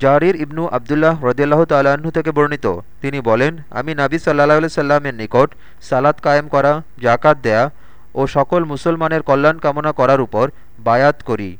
জারির ইবনু আবদুল্লাহ রদিয়াল্লাহ তাল্লাহ্ন থেকে বর্ণিত। তিনি বলেন, আমি নাবি সাল্লাহ সাল্লামের নিকট সালাত কায়েম করা জাকাত দেয়া ও সকল মুসলমানের কল্যাণ কামনা করার উপর বায়াত করি।